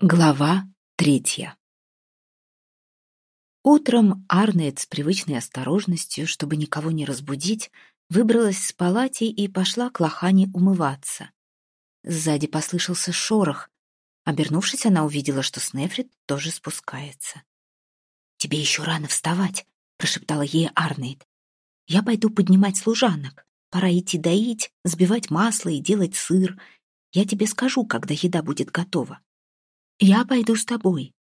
Глава третья Утром Арнет с привычной осторожностью, чтобы никого не разбудить, выбралась с палати и пошла к лохане умываться. Сзади послышался шорох. Обернувшись, она увидела, что Снефрит тоже спускается. «Тебе еще рано вставать», — прошептала ей Арнейд. «Я пойду поднимать служанок. Пора идти доить, сбивать масло и делать сыр. Я тебе скажу, когда еда будет готова. «Я пойду с тобой».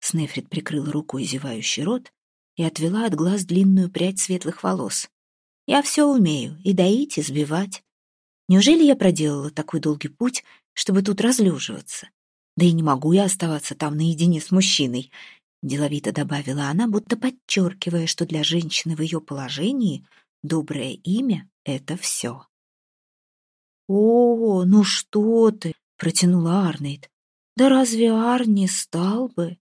Снефрит прикрыла рукой зевающий рот и отвела от глаз длинную прядь светлых волос. «Я все умею, и доить, и сбивать. Неужели я проделала такой долгий путь, чтобы тут разлеживаться? Да и не могу я оставаться там наедине с мужчиной», — деловито добавила она, будто подчеркивая, что для женщины в ее положении доброе имя — это все. «О, ну что ты!» — протянула Арнейд. Да разве Арни стал бы?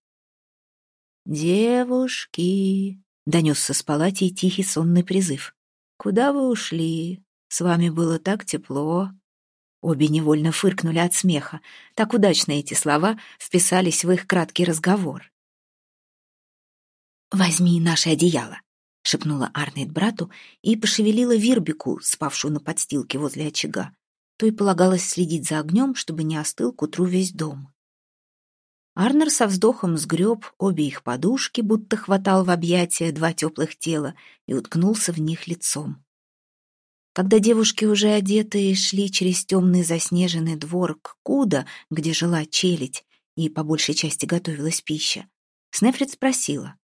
«Девушки!» — донесся с палати тихий сонный призыв. «Куда вы ушли? С вами было так тепло». Обе невольно фыркнули от смеха. Так удачно эти слова вписались в их краткий разговор. «Возьми наше одеяло», — шепнула Арнейд брату и пошевелила Вирбику, спавшую на подстилке возле очага. То и полагалось следить за огнем, чтобы не остыл к утру весь дом. Арнер со вздохом сгреб обе их подушки, будто хватал в объятия два теплых тела и уткнулся в них лицом. Когда девушки, уже одетые, шли через темный заснеженный двор к Куда, где жила челядь, и по большей части готовилась пища, Снефрит спросила,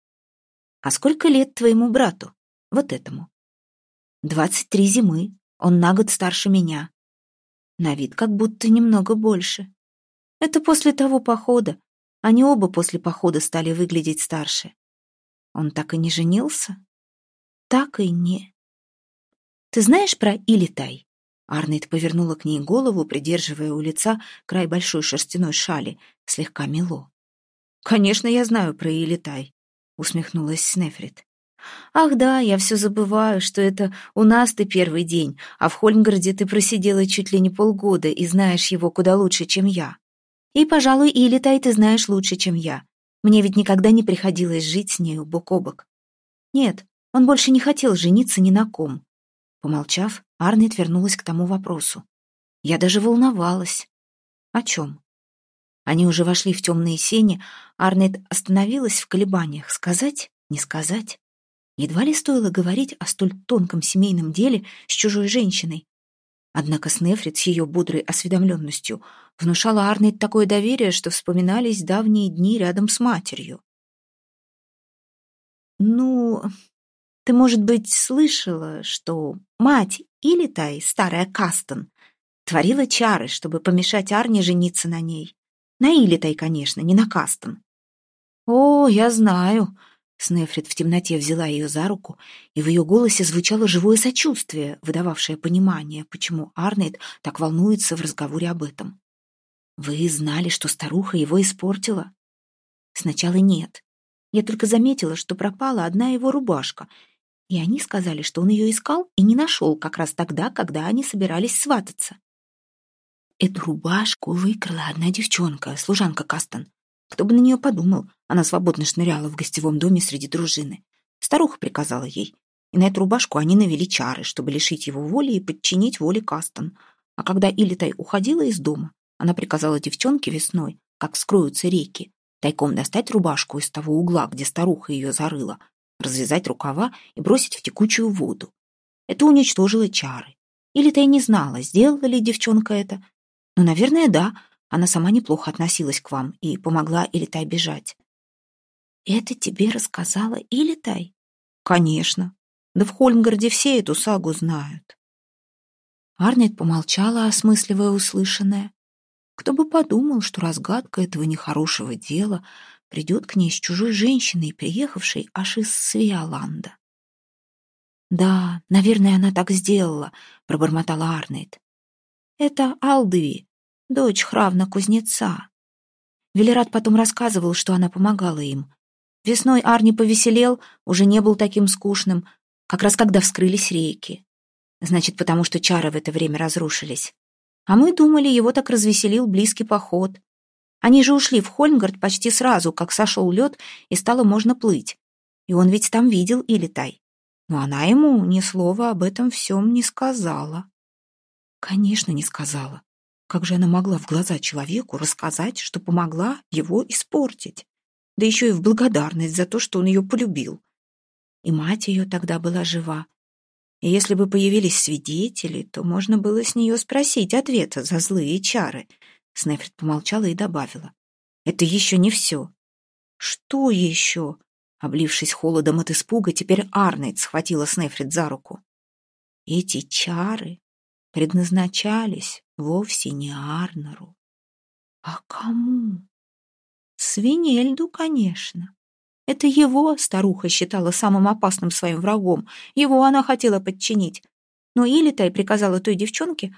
«А сколько лет твоему брату? Вот этому?» «Двадцать три зимы. Он на год старше меня. На вид как будто немного больше. Это после того похода. Они оба после похода стали выглядеть старше. Он так и не женился? Так и не. Ты знаешь про Илитай? Арнейд повернула к ней голову, придерживая у лица край большой шерстяной шали, слегка мело. «Конечно, я знаю про Илитай», — усмехнулась Снефрит. «Ах да, я все забываю, что это у нас ты первый день, а в Хольмгарде ты просидела чуть ли не полгода и знаешь его куда лучше, чем я. И, пожалуй, Илитай ты знаешь лучше, чем я. Мне ведь никогда не приходилось жить с нею бок о бок. Нет, он больше не хотел жениться ни на ком. Помолчав, Арнет вернулась к тому вопросу. Я даже волновалась. О чем? Они уже вошли в темные сени. Арнет остановилась в колебаниях. Сказать? Не сказать? Едва ли стоило говорить о столь тонком семейном деле с чужой женщиной. Однако Снефрит с ее бодрой осведомленностью внушала Арнейд такое доверие, что вспоминались давние дни рядом с матерью. «Ну, ты, может быть, слышала, что мать или Тай, старая Кастон, творила чары, чтобы помешать Арне жениться на ней? На Илитай, конечно, не на Кастон». «О, я знаю», Снефрит в темноте взяла ее за руку, и в ее голосе звучало живое сочувствие, выдававшее понимание, почему Арнейд так волнуется в разговоре об этом. «Вы знали, что старуха его испортила?» «Сначала нет. Я только заметила, что пропала одна его рубашка, и они сказали, что он ее искал и не нашел как раз тогда, когда они собирались свататься». Эту рубашку выкрала одна девчонка, служанка Кастон. Кто бы на нее подумал, она свободно шныряла в гостевом доме среди дружины. Старуха приказала ей. И на эту рубашку они навели чары, чтобы лишить его воли и подчинить воле Кастон. А когда Илитай уходила из дома, она приказала девчонке весной, как скроются реки, тайком достать рубашку из того угла, где старуха ее зарыла, развязать рукава и бросить в текучую воду. Это уничтожило чары. Илитай не знала, сделала ли девчонка это. Но, наверное, да, она сама неплохо относилась к вам и помогла Илитай бежать. «Это тебе рассказала Илитай?» «Конечно. Да в Хольмгарде все эту сагу знают». Арнет помолчала, осмысливая услышанное. Кто бы подумал, что разгадка этого нехорошего дела придет к ней с чужой женщиной, приехавшей аж из Свиоланда. «Да, наверное, она так сделала», — пробормотала Арнет. «Это Алдыви, дочь Хравна кузнеца. Велерат потом рассказывал, что она помогала им. Весной Арни повеселел, уже не был таким скучным, как раз когда вскрылись реки. Значит, потому что чары в это время разрушились. А мы думали, его так развеселил близкий поход. Они же ушли в Хольмгард почти сразу, как сошел лед и стало можно плыть. И он ведь там видел Илитай. Но она ему ни слова об этом всем не сказала. Конечно, не сказала. Как же она могла в глаза человеку рассказать, что помогла его испортить? Да еще и в благодарность за то, что он ее полюбил. И мать ее тогда была жива. И если бы появились свидетели, то можно было с нее спросить ответа за злые чары. Снефрит помолчала и добавила. Это еще не все. Что еще? Облившись холодом от испуга, теперь Арнейд схватила Снефрит за руку. Эти чары предназначались вовсе не Арнору. А кому? Свинельду, конечно. Это его старуха считала самым опасным своим врагом. Его она хотела подчинить. Но Илитай приказала той девчонке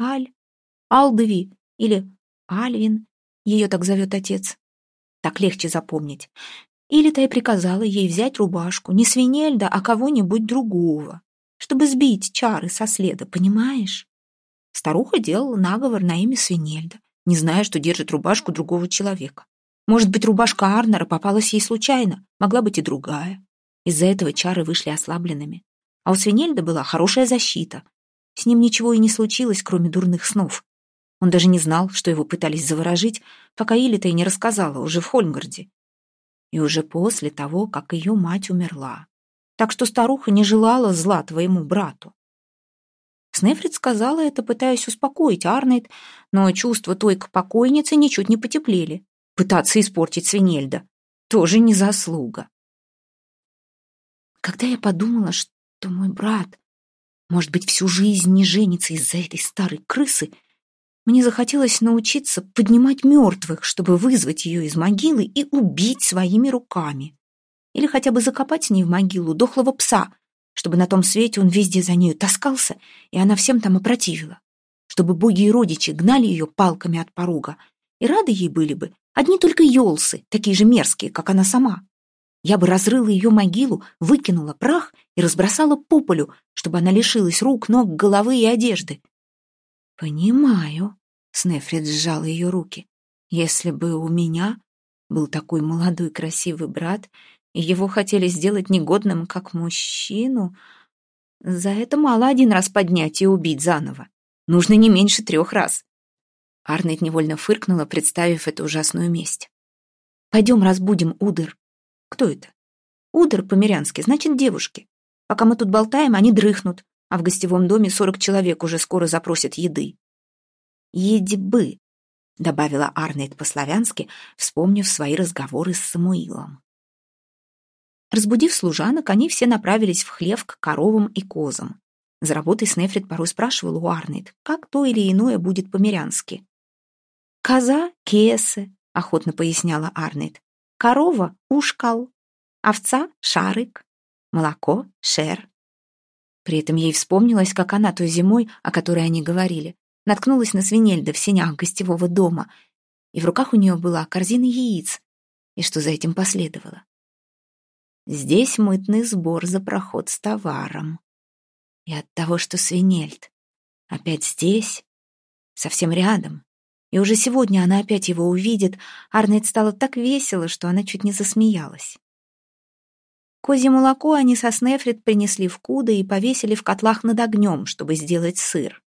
Аль, Алдови или Альвин, ее так зовет отец. Так легче запомнить. Илитай приказала ей взять рубашку не свинельда, а кого-нибудь другого чтобы сбить чары со следа, понимаешь? Старуха делала наговор на имя Свинельда, не зная, что держит рубашку другого человека. Может быть, рубашка Арнера попалась ей случайно, могла быть и другая. Из-за этого чары вышли ослабленными. А у Свинельда была хорошая защита. С ним ничего и не случилось, кроме дурных снов. Он даже не знал, что его пытались заворожить, пока Илита и не рассказала, уже в Хольмгарде. И уже после того, как ее мать умерла так что старуха не желала зла твоему брату. Снефрит сказала это, пытаясь успокоить Арнейд, но чувства той к покойнице ничуть не потеплели. Пытаться испортить Свинельда — тоже не заслуга. Когда я подумала, что мой брат, может быть, всю жизнь не женится из-за этой старой крысы, мне захотелось научиться поднимать мертвых, чтобы вызвать ее из могилы и убить своими руками. Или хотя бы закопать с ней в могилу дохлого пса, чтобы на том свете он везде за нею таскался, и она всем там опротивила. Чтобы боги и родичи гнали ее палками от порога, и рады ей были бы одни только елсы, такие же мерзкие, как она сама. Я бы разрыла ее могилу, выкинула прах и разбросала по полю, чтобы она лишилась рук, ног, головы и одежды. «Понимаю», — Снефрит сжала ее руки. «Если бы у меня был такой молодой красивый брат, и его хотели сделать негодным как мужчину. За это мало один раз поднять и убить заново. Нужно не меньше трех раз. Арнет невольно фыркнула, представив эту ужасную месть. «Пойдем разбудим Удыр». «Кто это?» «Удыр по-мирянски, значит, девушки. Пока мы тут болтаем, они дрыхнут, а в гостевом доме сорок человек уже скоро запросят еды». «Едьбы», — добавила Арнет по-славянски, вспомнив свои разговоры с Самуилом. Разбудив служанок, они все направились в хлев к коровам и козам. За работой Снефрит порой спрашивал у Арнейд, как то или иное будет по-мирянски. «Коза — кесе», — охотно поясняла Арнейд. «Корова — ушкал, овца — шарик, молоко — шер». При этом ей вспомнилось, как она той зимой, о которой они говорили, наткнулась на свинельда в сенях гостевого дома, и в руках у нее была корзина яиц, и что за этим последовало. Здесь мытный сбор за проход с товаром. И от того, что свинельт опять здесь, совсем рядом, и уже сегодня она опять его увидит, Арнет стало так весело, что она чуть не засмеялась. Козье молоко они со Снефрит принесли в куда и повесили в котлах над огнем, чтобы сделать сыр.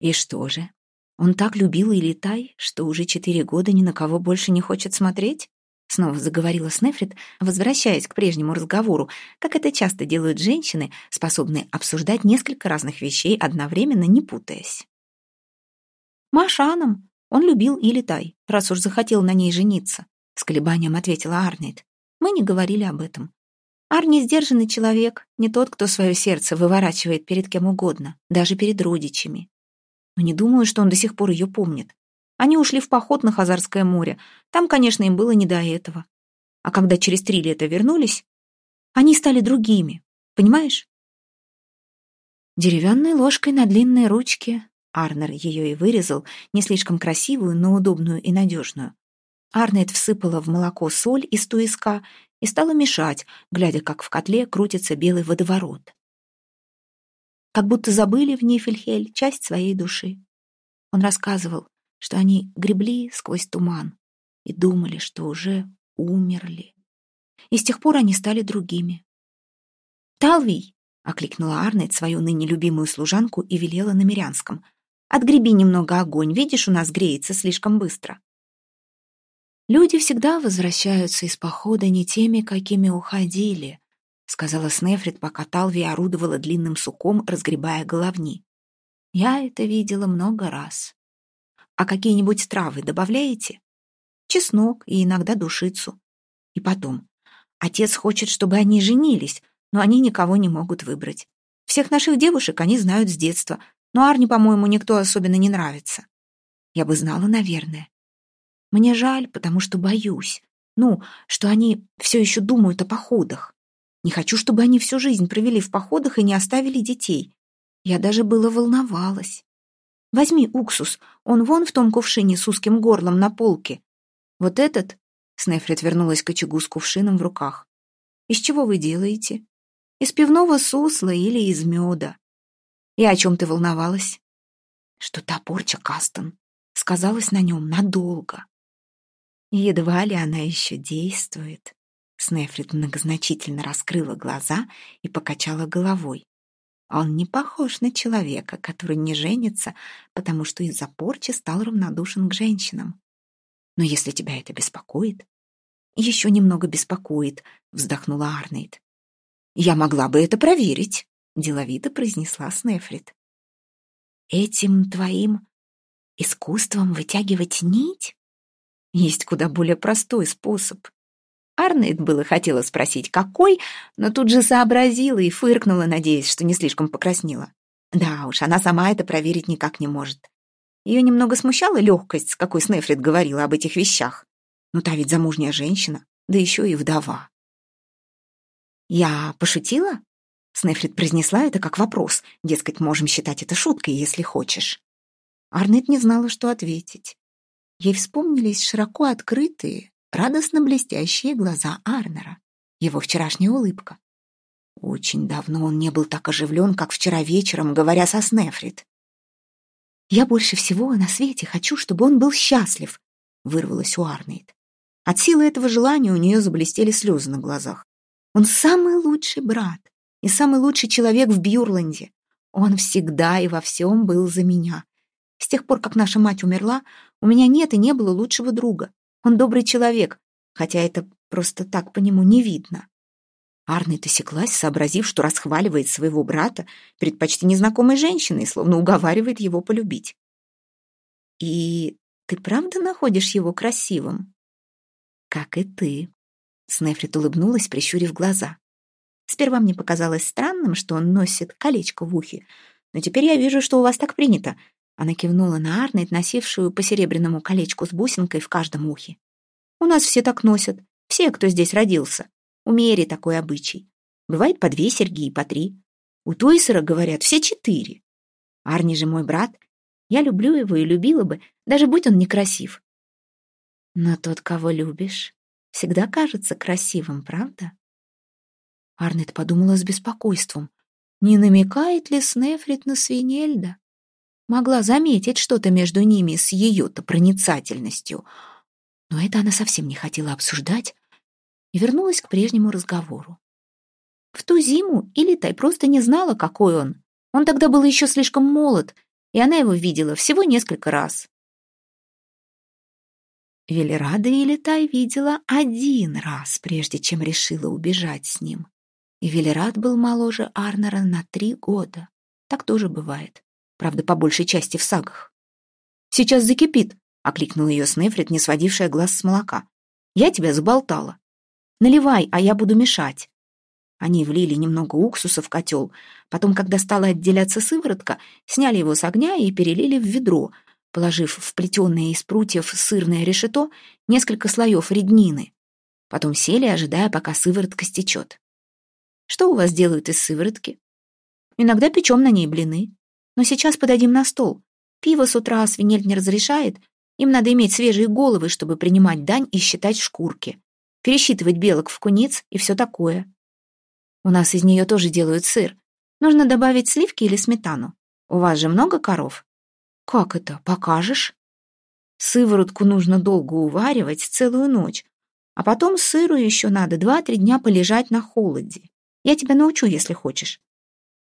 И что же, он так любил Илитай, что уже четыре года ни на кого больше не хочет смотреть? Снова заговорила Снефрит, возвращаясь к прежнему разговору, как это часто делают женщины, способные обсуждать несколько разных вещей, одновременно не путаясь. «Машаном. Он любил Илитай, раз уж захотел на ней жениться», — с колебанием ответила Арнейд. «Мы не говорили об этом. Арни сдержанный человек, не тот, кто свое сердце выворачивает перед кем угодно, даже перед родичами. Но не думаю, что он до сих пор ее помнит. Они ушли в поход на Хазарское море. Там, конечно, им было не до этого. А когда через три лета вернулись, они стали другими. Понимаешь? Деревянной ложкой на длинной ручке. Арнер ее и вырезал, не слишком красивую, но удобную и надежную. Арнет всыпала в молоко соль из туиска и стала мешать, глядя, как в котле крутится белый водоворот. Как будто забыли в Нифельхель часть своей души. Он рассказывал, что они гребли сквозь туман и думали, что уже умерли. И с тех пор они стали другими. «Талвий!» — окликнула Арнет свою ныне любимую служанку и велела на мирянском. «Отгреби немного огонь, видишь, у нас греется слишком быстро». «Люди всегда возвращаются из похода не теми, какими уходили», — сказала Снефрит, пока Талви орудовала длинным суком, разгребая головни. «Я это видела много раз. А какие-нибудь травы добавляете? Чеснок и иногда душицу. И потом, отец хочет, чтобы они женились, но они никого не могут выбрать. Всех наших девушек они знают с детства, но Арне, по-моему, никто особенно не нравится. Я бы знала, наверное. Мне жаль, потому что боюсь. Ну, что они все еще думают о походах. Не хочу, чтобы они всю жизнь провели в походах и не оставили детей. Я даже было волновалась. Возьми уксус, он вон в том кувшине с узким горлом на полке. Вот этот, Снефрит вернулась к очагу с кувшином в руках. Из чего вы делаете? Из пивного сусла или из меда? И о чем ты волновалась? Что та порча, Кастон, сказалась на нем надолго. Едва ли она еще действует. Снефрит многозначительно раскрыла глаза и покачала головой. Он не похож на человека, который не женится, потому что из-за порчи стал равнодушен к женщинам. Но если тебя это беспокоит... Еще немного беспокоит, вздохнула Арнейд. Я могла бы это проверить, деловито произнесла Снефрит. Этим твоим искусством вытягивать нить? Есть куда более простой способ. Арнейд было хотела спросить, какой, но тут же сообразила и фыркнула, надеясь, что не слишком покраснела. Да уж, она сама это проверить никак не может. Ее немного смущала легкость, с какой Снефрит говорила об этих вещах. Ну, та ведь замужняя женщина, да еще и вдова. «Я пошутила?» Снефрит произнесла это как вопрос. Дескать, можем считать это шуткой, если хочешь. Арнет не знала, что ответить. Ей вспомнились широко открытые, радостно блестящие глаза Арнера, его вчерашняя улыбка. Очень давно он не был так оживлен, как вчера вечером, говоря со Снефрит. «Я больше всего на свете хочу, чтобы он был счастлив», — вырвалась у Арнейд. От силы этого желания у нее заблестели слезы на глазах. «Он самый лучший брат и самый лучший человек в Бьюрланде. Он всегда и во всем был за меня. С тех пор, как наша мать умерла, у меня нет и не было лучшего друга. Он добрый человек, хотя это просто так по нему не видно. Арнет осеклась, сообразив, что расхваливает своего брата перед почти незнакомой женщиной, словно уговаривает его полюбить. «И ты правда находишь его красивым?» «Как и ты», — Снефрит улыбнулась, прищурив глаза. «Сперва мне показалось странным, что он носит колечко в ухе, но теперь я вижу, что у вас так принято. Она кивнула на Арнет, носившую по серебряному колечку с бусинкой в каждом ухе. «У нас все так носят. Все, кто здесь родился. У Мери такой обычай. Бывает по две серьги и по три. У Тойсера, говорят, все четыре. Арни же мой брат. Я люблю его и любила бы, даже будь он некрасив. Но тот, кого любишь, всегда кажется красивым, правда?» Арнет подумала с беспокойством. Не намекает ли Снефрит на Свинельда? могла заметить что-то между ними с ее-то проницательностью. Но это она совсем не хотела обсуждать и вернулась к прежнему разговору. В ту зиму Илитай просто не знала, какой он. Он тогда был еще слишком молод, и она его видела всего несколько раз. Велерада Илитай видела один раз, прежде чем решила убежать с ним. И Велерад был моложе Арнера на три года. Так тоже бывает правда, по большей части в сагах. «Сейчас закипит», — окликнул ее Снефрит, не сводившая глаз с молока. «Я тебя заболтала. Наливай, а я буду мешать». Они влили немного уксуса в котел, потом, когда стала отделяться сыворотка, сняли его с огня и перелили в ведро, положив в плетеное из прутьев сырное решето несколько слоев реднины. Потом сели, ожидая, пока сыворотка стечет. «Что у вас делают из сыворотки?» «Иногда печем на ней блины», но сейчас подадим на стол. Пиво с утра свинель не разрешает. Им надо иметь свежие головы, чтобы принимать дань и считать шкурки. Пересчитывать белок в куниц и все такое. У нас из нее тоже делают сыр. Нужно добавить сливки или сметану. У вас же много коров? Как это? Покажешь? Сыворотку нужно долго уваривать, целую ночь. А потом сыру еще надо два-три дня полежать на холоде. Я тебя научу, если хочешь.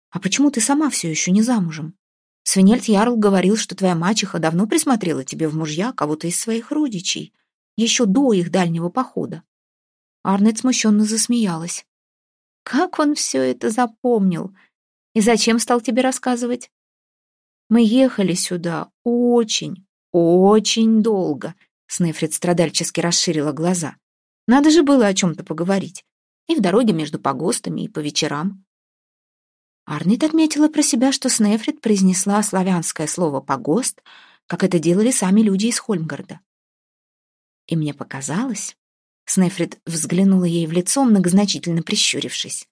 А почему ты сама все еще не замужем? Свинельд Ярл говорил, что твоя мачеха давно присмотрела тебе в мужья кого-то из своих родичей, еще до их дальнего похода. Арнет смущенно засмеялась. Как он все это запомнил? И зачем стал тебе рассказывать? Мы ехали сюда очень, очень долго. Снефрит страдальчески расширила глаза. Надо же было о чем-то поговорить. И в дороге между погостами, и по вечерам. Арнит отметила про себя, что Снефрит произнесла славянское слово «погост», как это делали сами люди из Хольмгарда. И мне показалось, Снефрит взглянула ей в лицо, многозначительно прищурившись,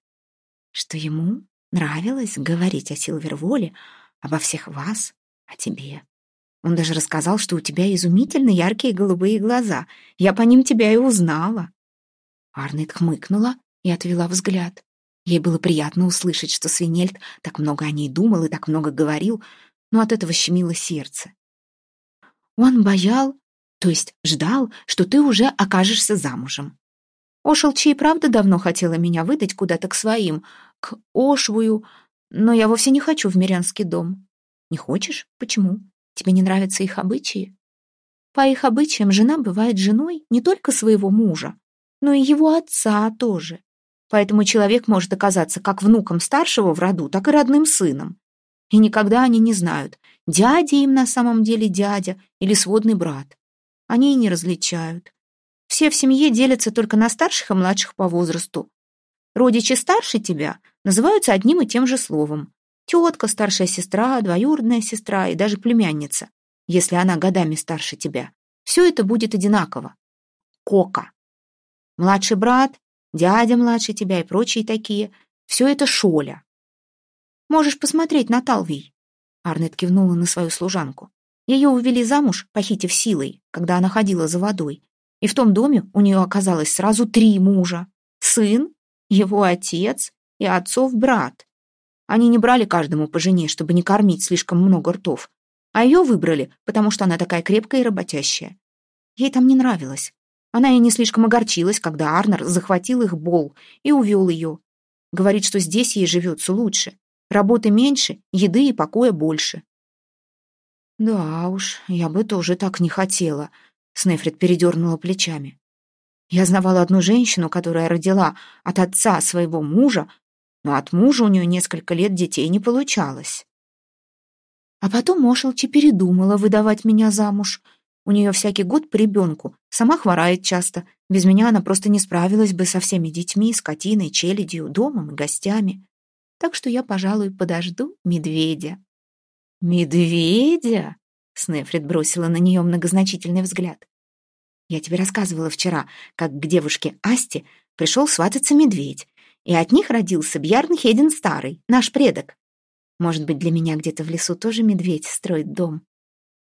что ему нравилось говорить о Силверволе, обо всех вас, о тебе. Он даже рассказал, что у тебя изумительно яркие голубые глаза. Я по ним тебя и узнала. Арнет хмыкнула и отвела взгляд. Ей было приятно услышать, что Свинельд так много о ней думал и так много говорил, но от этого щемило сердце. Он боял, то есть ждал, что ты уже окажешься замужем. Ошелчи и правда давно хотела меня выдать куда-то к своим, к Ошвую, но я вовсе не хочу в Мирянский дом. Не хочешь? Почему? Тебе не нравятся их обычаи? По их обычаям жена бывает женой не только своего мужа, но и его отца тоже. Поэтому человек может оказаться как внуком старшего в роду, так и родным сыном. И никогда они не знают, дядя им на самом деле дядя или сводный брат. Они и не различают. Все в семье делятся только на старших и младших по возрасту. Родичи старше тебя называются одним и тем же словом. Тетка, старшая сестра, двоюродная сестра и даже племянница, если она годами старше тебя. Все это будет одинаково. Кока. Младший брат дядя младше тебя и прочие такие. Все это Шоля. Можешь посмотреть на Талвий. Арнет кивнула на свою служанку. Ее увели замуж, похитив силой, когда она ходила за водой. И в том доме у нее оказалось сразу три мужа. Сын, его отец и отцов брат. Они не брали каждому по жене, чтобы не кормить слишком много ртов. А ее выбрали, потому что она такая крепкая и работящая. Ей там не нравилось. Она и не слишком огорчилась, когда Арнер захватил их бол и увел ее. Говорит, что здесь ей живется лучше. Работы меньше, еды и покоя больше. «Да уж, я бы тоже так не хотела», — Снефрит передернула плечами. «Я знавала одну женщину, которая родила от отца своего мужа, но от мужа у нее несколько лет детей не получалось. А потом Мошелчи передумала выдавать меня замуж — у нее всякий год по ребенку. Сама хворает часто. Без меня она просто не справилась бы со всеми детьми, скотиной, челядью, домом и гостями. Так что я, пожалуй, подожду медведя». «Медведя?» — Снефрит бросила на нее многозначительный взгляд. «Я тебе рассказывала вчера, как к девушке Асте пришел свататься медведь, и от них родился Бьярн Хедин Старый, наш предок. Может быть, для меня где-то в лесу тоже медведь строит дом.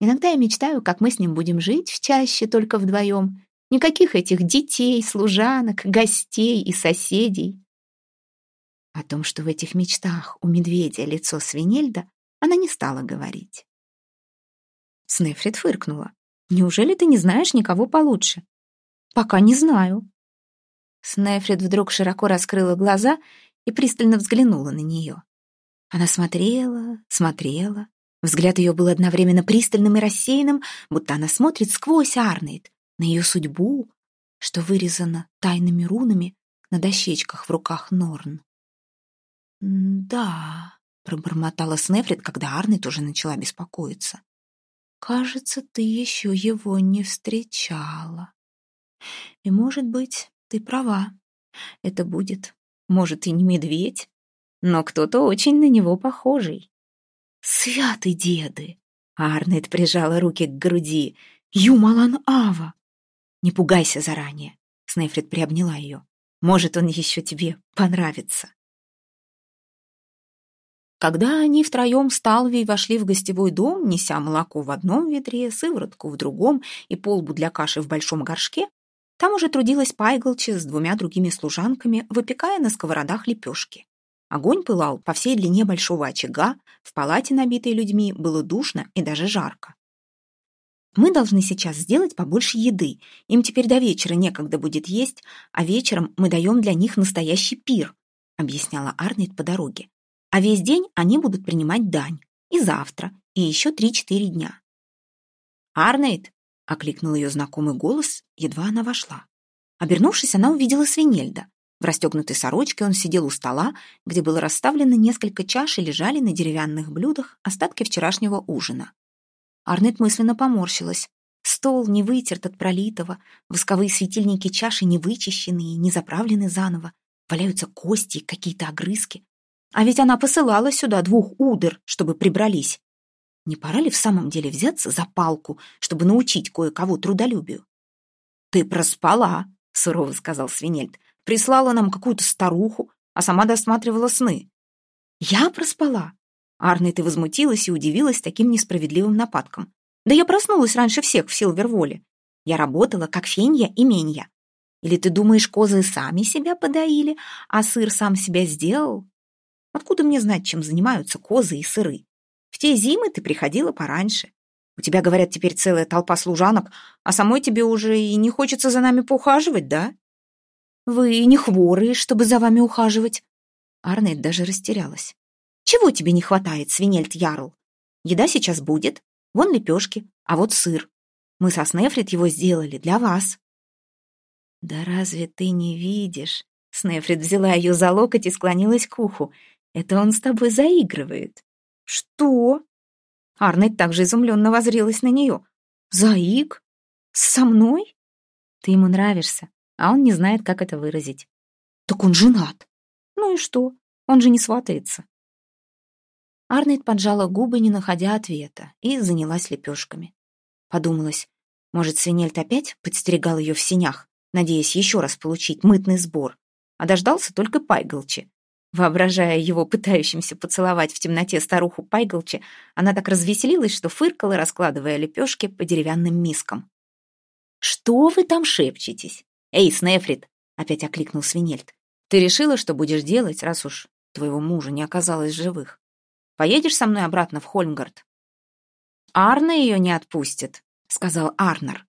Иногда я мечтаю, как мы с ним будем жить в чаще только вдвоем. Никаких этих детей, служанок, гостей и соседей. О том, что в этих мечтах у медведя лицо свинельда, она не стала говорить. Снефрит фыркнула. «Неужели ты не знаешь никого получше?» «Пока не знаю». Снефрит вдруг широко раскрыла глаза и пристально взглянула на нее. Она смотрела, смотрела, Взгляд ее был одновременно пристальным и рассеянным, будто она смотрит сквозь Арнейд, на ее судьбу, что вырезано тайными рунами на дощечках в руках Норн. «Да», — пробормотала Снефрит, когда Арнейд уже начала беспокоиться. «Кажется, ты еще его не встречала. И, может быть, ты права. Это будет, может, и не медведь, но кто-то очень на него похожий». «Святый деды!» Арнет прижала руки к груди. «Юмалан Ава!» «Не пугайся заранее!» Снейфрид приобняла ее. «Может, он еще тебе понравится!» Когда они втроем с Талвией вошли в гостевой дом, неся молоко в одном ведре, сыворотку в другом и полбу для каши в большом горшке, там уже трудилась Пайглчи с двумя другими служанками, выпекая на сковородах лепешки. Огонь пылал по всей длине большого очага, в палате, набитой людьми, было душно и даже жарко. Мы должны сейчас сделать побольше еды. Им теперь до вечера некогда будет есть, а вечером мы даем для них настоящий пир», — объясняла Арнольд по дороге. «А весь день они будут принимать дань. И завтра, и еще три-четыре дня». «Арнольд!» — окликнул ее знакомый голос, едва она вошла. Обернувшись, она увидела свинельда. В расстегнутой сорочке он сидел у стола, где было расставлено несколько чаш и лежали на деревянных блюдах остатки вчерашнего ужина. Арнет мысленно поморщилась. Стол не вытерт от пролитого, восковые светильники чаши не вычищены и не заправлены заново, валяются кости и какие-то огрызки. А ведь она посылала сюда двух удер, чтобы прибрались. Не пора ли в самом деле взяться за палку, чтобы научить кое-кого трудолюбию? «Ты проспала», — сурово сказал Свинельд. «Прислала нам какую-то старуху, а сама досматривала сны». «Я проспала? Арнет и возмутилась и удивилась таким несправедливым нападком. «Да я проснулась раньше всех в Силверволе. Я работала, как фенья и менья. Или ты думаешь, козы сами себя подоили, а сыр сам себя сделал? Откуда мне знать, чем занимаются козы и сыры? В те зимы ты приходила пораньше. У тебя, говорят, теперь целая толпа служанок, а самой тебе уже и не хочется за нами поухаживать, да? Вы не хворые, чтобы за вами ухаживать. Арнет даже растерялась. Чего тебе не хватает, свинельт Ярл? Еда сейчас будет. Вон лепешки, а вот сыр. Мы со Снефрит его сделали для вас. Да разве ты не видишь? Снефрит взяла ее за локоть и склонилась к уху. Это он с тобой заигрывает. Что? Арнет также изумленно возрилась на нее. Заиг? Со мной? Ты ему нравишься, а он не знает, как это выразить. Так он женат. Ну и что? Он же не сватается. Арнольд поджала губы, не находя ответа, и занялась лепешками. Подумалось, может, Свинельд опять подстерегал ее в синях, надеясь еще раз получить мытный сбор, а дождался только Пайголчи. Воображая его пытающимся поцеловать в темноте старуху Пайголчи, она так развеселилась, что фыркала, раскладывая лепешки по деревянным мискам. «Что вы там шепчетесь? Эй, Снефрит!» — опять окликнул Свинельд. «Ты решила, что будешь делать, раз уж твоего мужа не оказалось живых?» Поедешь со мной обратно в Хольмгард?» «Арна ее не отпустит», — сказал Арнер.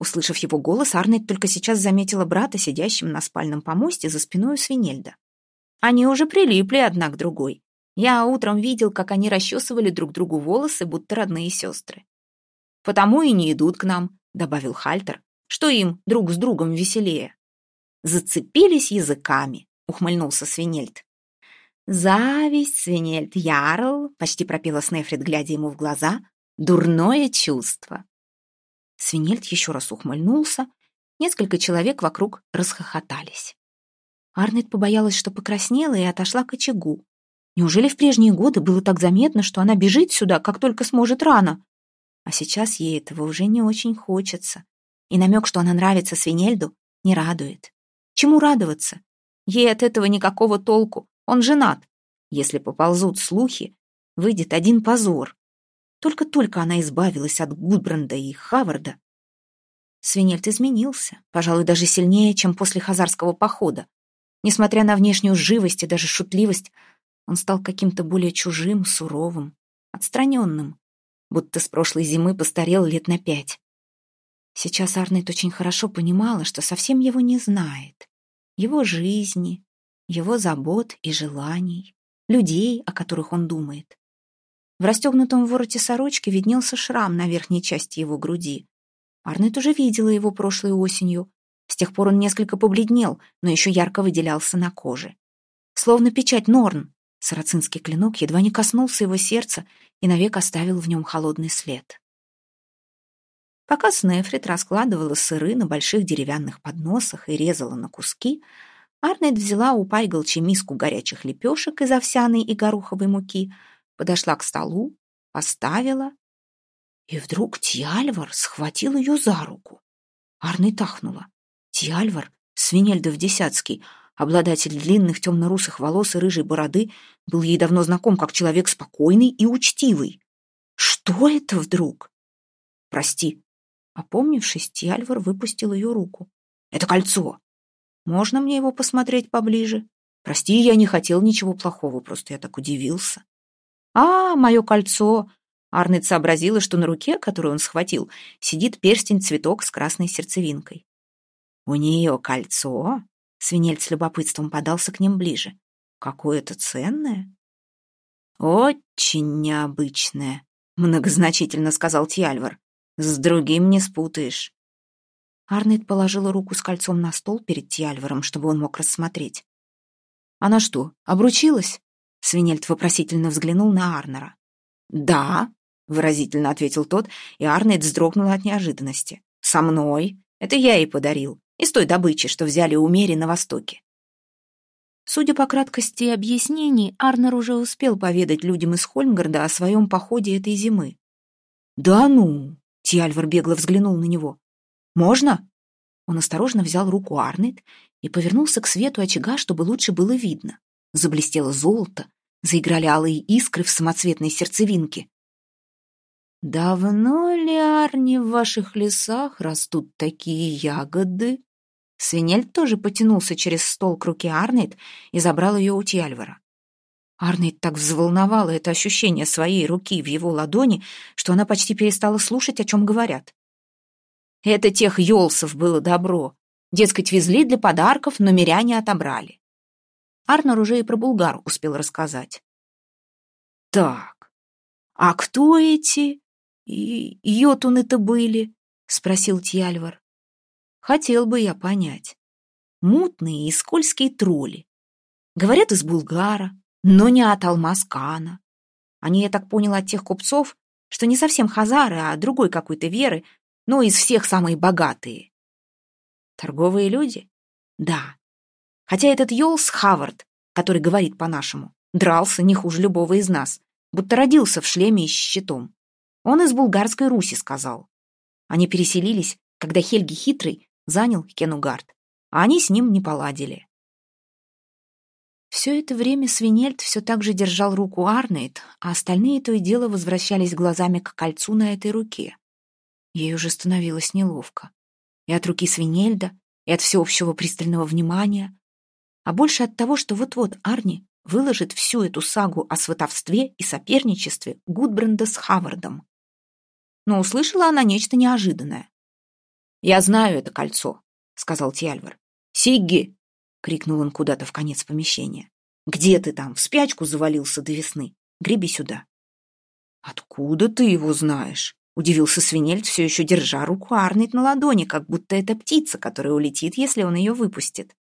Услышав его голос, Арнет только сейчас заметила брата, сидящим на спальном помосте за спиной у Свинельда. Они уже прилипли одна к другой. Я утром видел, как они расчесывали друг другу волосы, будто родные сестры. «Потому и не идут к нам», — добавил Хальтер, «что им друг с другом веселее». «Зацепились языками», — ухмыльнулся Свинельд. «Зависть, свинельт, ярл», — почти пропела Снефрит, глядя ему в глаза, — «дурное чувство». Свинельт еще раз ухмыльнулся, несколько человек вокруг расхохотались. Арнет побоялась, что покраснела, и отошла к очагу. Неужели в прежние годы было так заметно, что она бежит сюда, как только сможет рано? А сейчас ей этого уже не очень хочется. И намек, что она нравится Свинельду, не радует. Чему радоваться? Ей от этого никакого толку. Он женат. Если поползут слухи, выйдет один позор. Только-только она избавилась от Гудбранда и Хаварда. Свинельд изменился, пожалуй, даже сильнее, чем после хазарского похода. Несмотря на внешнюю живость и даже шутливость, он стал каким-то более чужим, суровым, отстраненным, будто с прошлой зимы постарел лет на пять. Сейчас Арнет очень хорошо понимала, что совсем его не знает. Его жизни, его забот и желаний, людей, о которых он думает. В расстегнутом вороте сорочки виднелся шрам на верхней части его груди. Арнет уже видела его прошлой осенью. С тех пор он несколько побледнел, но еще ярко выделялся на коже. Словно печать Норн, сарацинский клинок едва не коснулся его сердца и навек оставил в нем холодный след. Пока Снефрит раскладывала сыры на больших деревянных подносах и резала на куски, Арнет взяла у Пайголчи миску горячих лепешек из овсяной и гороховой муки, подошла к столу, поставила. И вдруг Тьяльвар схватил ее за руку. Арнет ахнула. Тьяльвар, свинельдов десятский, обладатель длинных темно-русых волос и рыжей бороды, был ей давно знаком как человек спокойный и учтивый. Что это вдруг? Прости. Опомнившись, Тьяльвар выпустил ее руку. Это кольцо. Можно мне его посмотреть поближе? Прости, я не хотел ничего плохого, просто я так удивился. А, мое кольцо! Арнет сообразила, что на руке, которую он схватил, сидит перстень-цветок с красной сердцевинкой. «У нее кольцо?» Свинель с любопытством подался к ним ближе. «Какое-то ценное?» «Очень необычное», — многозначительно сказал Тьяльвар. «С другим не спутаешь». Арнет положила руку с кольцом на стол перед Тьяльваром, чтобы он мог рассмотреть. «Она что, обручилась?» Свинельд вопросительно взглянул на Арнера. «Да», — выразительно ответил тот, и Арнет вздрогнула от неожиданности. «Со мной. Это я ей подарил. Из той добычи, что взяли у Мери на Востоке». Судя по краткости объяснений, Арнер уже успел поведать людям из Хольмгарда о своем походе этой зимы. «Да ну!» — Тиальвар бегло взглянул на него. «Можно?» Он осторожно взял руку Арнет и повернулся к свету очага, чтобы лучше было видно. Заблестело золото, заиграли алые искры в самоцветной сердцевинке. «Давно ли, Арни, в ваших лесах растут такие ягоды?» Свинель тоже потянулся через стол к руке Арнейд и забрал ее у Тьяльвара. Арнейд так взволновало это ощущение своей руки в его ладони, что она почти перестала слушать, о чем говорят. Это тех Йолсов было добро. Дескать, везли для подарков, но миряне отобрали. Арнер уже и про Булгар успел рассказать. «Так, а кто эти йотуны-то были?» — спросил Тьяльвар. «Хотел бы я понять. Мутные и скользкие тролли. Говорят, из Булгара, но не от Алмаскана. Они, я так понял, от тех купцов, что не совсем хазары, а другой какой-то веры, но из всех самые богатые. Торговые люди? Да. Хотя этот Йолс Хавард, который говорит по-нашему, дрался не хуже любого из нас, будто родился в шлеме и с щитом. Он из булгарской Руси сказал. Они переселились, когда Хельги Хитрый занял Кенугард, а они с ним не поладили. Все это время Свинельд все так же держал руку Арнейд, а остальные то и дело возвращались глазами к кольцу на этой руке. Ей уже становилось неловко. И от руки Свинельда, и от всеобщего пристального внимания, а больше от того, что вот-вот Арни выложит всю эту сагу о сватовстве и соперничестве Гудбранда с Хавардом. Но услышала она нечто неожиданное. «Я знаю это кольцо», — сказал Тьяльвар. «Сигги!» — крикнул он куда-то в конец помещения. «Где ты там? В спячку завалился до весны. Греби сюда». «Откуда ты его знаешь?» — удивился Свинельд, все еще держа руку Арнет на ладони, как будто это птица, которая улетит, если он ее выпустит.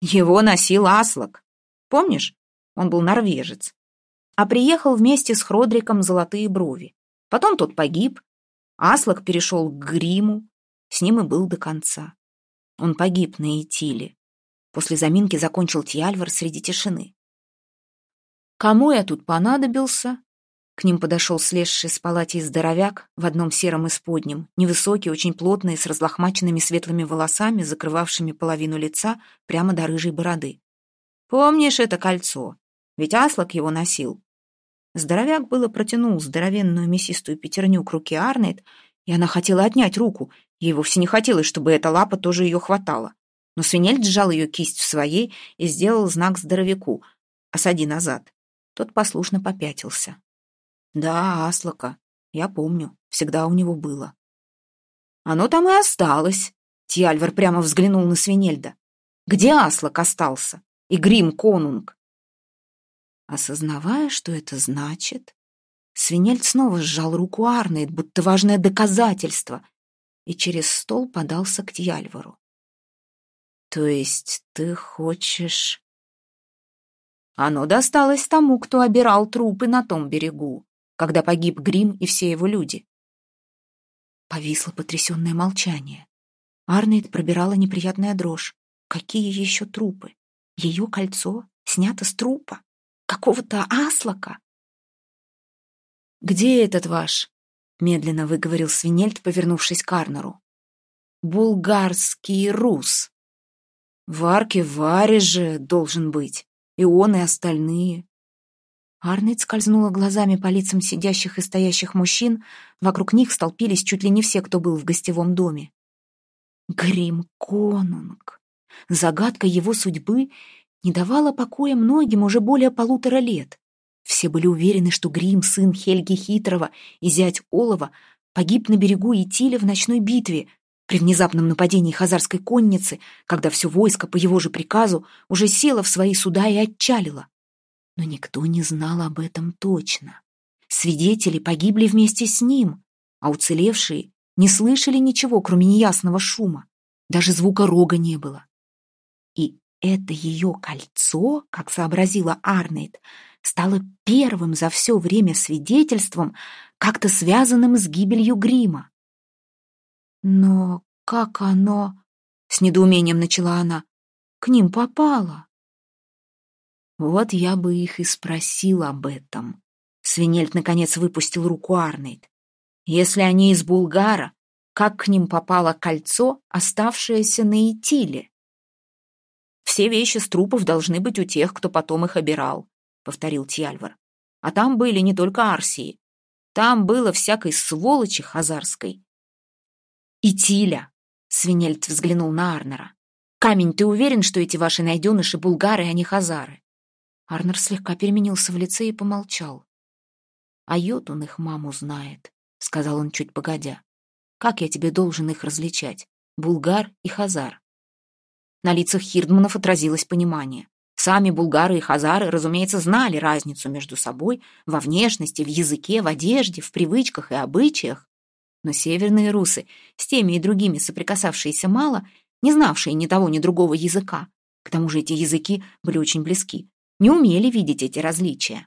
«Его носил Аслак. Помнишь? Он был норвежец. А приехал вместе с Хродриком Золотые Брови. Потом тот погиб. Аслак перешел к Гриму. С ним и был до конца. Он погиб на Итиле. После заминки закончил Тьяльвар среди тишины. Кому я тут понадобился? К ним подошел слезший с палати здоровяк в одном сером исподнем, невысокий, очень плотный, с разлохмаченными светлыми волосами, закрывавшими половину лица прямо до рыжей бороды. Помнишь это кольцо? Ведь Аслак его носил. Здоровяк было протянул здоровенную мясистую пятерню к руке Арнейд, и она хотела отнять руку. Ей вовсе не хотелось, чтобы эта лапа тоже ее хватала. Но свинель сжал ее кисть в своей и сделал знак здоровяку «Осади назад». Тот послушно попятился. «Да, Аслака, я помню, всегда у него было». «Оно там и осталось», — Тьяльвар прямо взглянул на свинельда. «Где Аслак остался?» и грим конунг. Осознавая, что это значит, Свинельд снова сжал руку Арнейд, будто важное доказательство, и через стол подался к Тьяльвару. «То есть ты хочешь...» Оно досталось тому, кто обирал трупы на том берегу, когда погиб Грим и все его люди. Повисло потрясенное молчание. Арнейд пробирала неприятная дрожь. Какие еще трупы? Ее кольцо снято с трупа, какого-то аслака. «Где этот ваш?» — медленно выговорил Свинельд, повернувшись к Арнеру. «Булгарский рус. В арке Варе же должен быть, и он, и остальные». Арнольд скользнула глазами по лицам сидящих и стоящих мужчин, вокруг них столпились чуть ли не все, кто был в гостевом доме. Грим Конунг. Загадка его судьбы не давала покоя многим уже более полутора лет. Все были уверены, что Грим, сын Хельги Хитрого и зять Олова, погиб на берегу Итиля в ночной битве, при внезапном нападении хазарской конницы, когда все войско по его же приказу уже село в свои суда и отчалило. Но никто не знал об этом точно. Свидетели погибли вместе с ним, а уцелевшие не слышали ничего, кроме неясного шума. Даже звука рога не было. И это ее кольцо, как сообразила Арнейд, стало первым за все время свидетельством, как-то связанным с гибелью грима. Но как оно, с недоумением начала она, к ним попало? Вот я бы их и спросил об этом. Свинельт наконец выпустил руку Арнейд. Если они из Булгара, как к ним попало кольцо, оставшееся на Итиле? Все вещи с трупов должны быть у тех, кто потом их обирал, повторил Тьяльвар. А там были не только Арсии. Там было всякой сволочи хазарской. Итиля, Свинельт взглянул на Арнера. Камень, ты уверен, что эти ваши найденыши булгары, а не хазары? Арнер слегка переменился в лице и помолчал. А йод он их маму знает, сказал он чуть погодя. Как я тебе должен их различать? Булгар и хазар. На лицах Хирдманов отразилось понимание. Сами булгары и хазары, разумеется, знали разницу между собой во внешности, в языке, в одежде, в привычках и обычаях. Но северные русы, с теми и другими соприкасавшиеся мало, не знавшие ни того, ни другого языка, к тому же эти языки были очень близки, не умели видеть эти различия.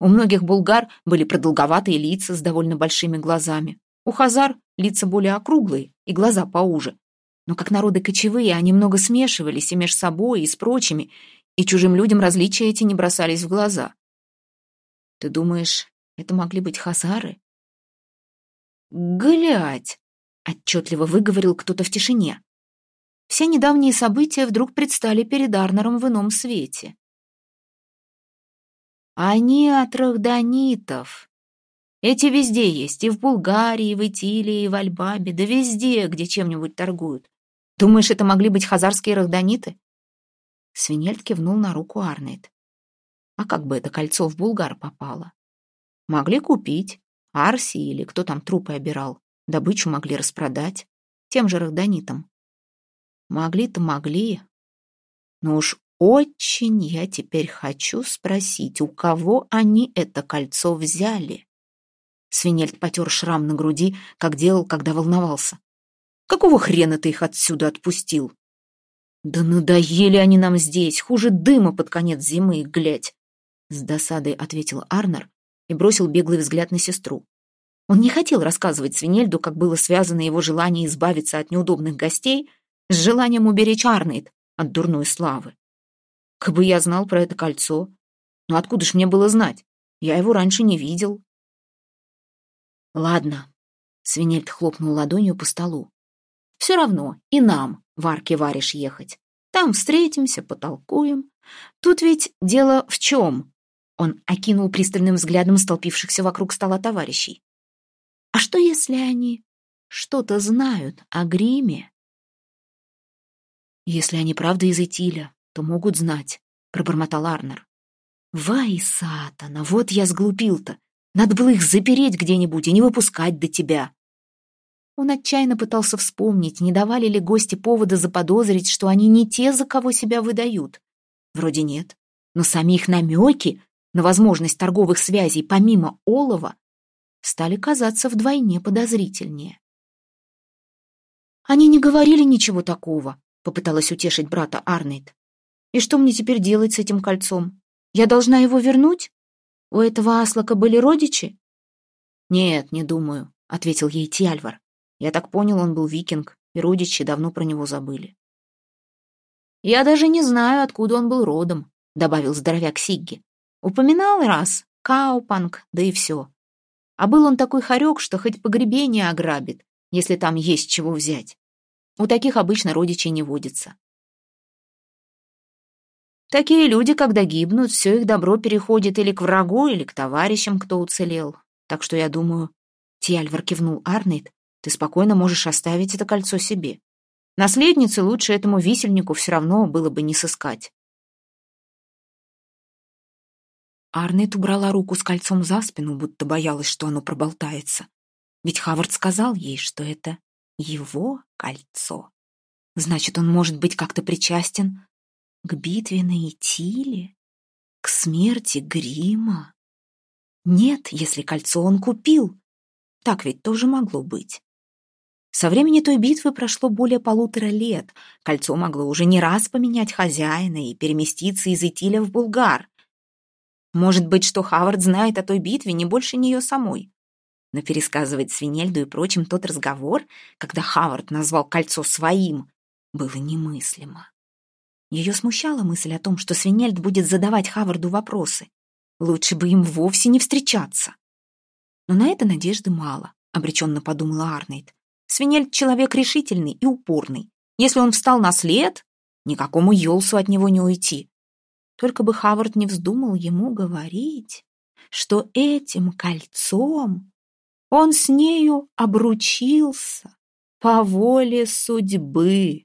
У многих булгар были продолговатые лица с довольно большими глазами. У хазар лица более округлые и глаза поуже, но как народы кочевые, они много смешивались и меж собой, и с прочими, и чужим людям различия эти не бросались в глаза. Ты думаешь, это могли быть хазары? «Глядь!» — отчетливо выговорил кто-то в тишине. Все недавние события вдруг предстали перед Арнером в ином свете. «Они от рахданитов. Эти везде есть, и в Булгарии, и в Итилии, и в Альбабе, да везде, где чем-нибудь торгуют. Думаешь, это могли быть хазарские рахданиты?» Свинельд кивнул на руку Арнейд. «А как бы это кольцо в Булгар попало?» «Могли купить. Арси или кто там трупы обирал. Добычу могли распродать. Тем же рахданитам. Могли-то могли. Но уж очень я теперь хочу спросить, у кого они это кольцо взяли?» Свинельд потер шрам на груди, как делал, когда волновался. Какого хрена ты их отсюда отпустил? Да надоели они нам здесь, хуже дыма под конец зимы, глядь. С досадой ответил Арнер и бросил беглый взгляд на сестру. Он не хотел рассказывать Свинельду, как было связано его желание избавиться от неудобных гостей с желанием уберечь Арнейд от дурной славы. Как бы я знал про это кольцо. Но откуда ж мне было знать? Я его раньше не видел. Ладно. Свинельд хлопнул ладонью по столу. Все равно и нам в арке варишь ехать. Там встретимся, потолкуем. Тут ведь дело в чем?» Он окинул пристальным взглядом столпившихся вокруг стола товарищей. «А что, если они что-то знают о гриме?» «Если они правда из Этиля, то могут знать», — пробормотал Арнер. «Вай, сатана, вот я сглупил-то. Надо было их запереть где-нибудь и не выпускать до тебя». Он отчаянно пытался вспомнить, не давали ли гости повода заподозрить, что они не те, за кого себя выдают. Вроде нет. Но сами их намеки на возможность торговых связей помимо олова стали казаться вдвойне подозрительнее. «Они не говорили ничего такого», — попыталась утешить брата Арнейд. «И что мне теперь делать с этим кольцом? Я должна его вернуть? У этого Аслака были родичи?» «Нет, не думаю», — ответил ей Тьяльвар. Я так понял, он был викинг, и родичи давно про него забыли. «Я даже не знаю, откуда он был родом», — добавил здоровяк Сигги. «Упоминал раз, Каупанг, да и все. А был он такой хорек, что хоть погребение ограбит, если там есть чего взять. У таких обычно родичей не водится. Такие люди, когда гибнут, все их добро переходит или к врагу, или к товарищам, кто уцелел. Так что я думаю...» Тиальвар кивнул Арнейд, ты спокойно можешь оставить это кольцо себе. Наследницы лучше этому висельнику все равно было бы не сыскать. Арнет убрала руку с кольцом за спину, будто боялась, что оно проболтается. Ведь Хавард сказал ей, что это его кольцо. Значит, он может быть как-то причастен к битве на Итиле, к смерти Грима. Нет, если кольцо он купил. Так ведь тоже могло быть. Со времени той битвы прошло более полутора лет. Кольцо могло уже не раз поменять хозяина и переместиться из Итиля в Булгар. Может быть, что Хавард знает о той битве не больше нее самой. Но пересказывать Свинельду и прочим тот разговор, когда Хавард назвал кольцо своим, было немыслимо. Ее смущала мысль о том, что Свинельд будет задавать Хаварду вопросы. Лучше бы им вовсе не встречаться. Но на это надежды мало, обреченно подумала Арнейд. Свинельд человек решительный и упорный. Если он встал на след, никакому Йолсу от него не уйти. Только бы Хавард не вздумал ему говорить, что этим кольцом он с нею обручился по воле судьбы.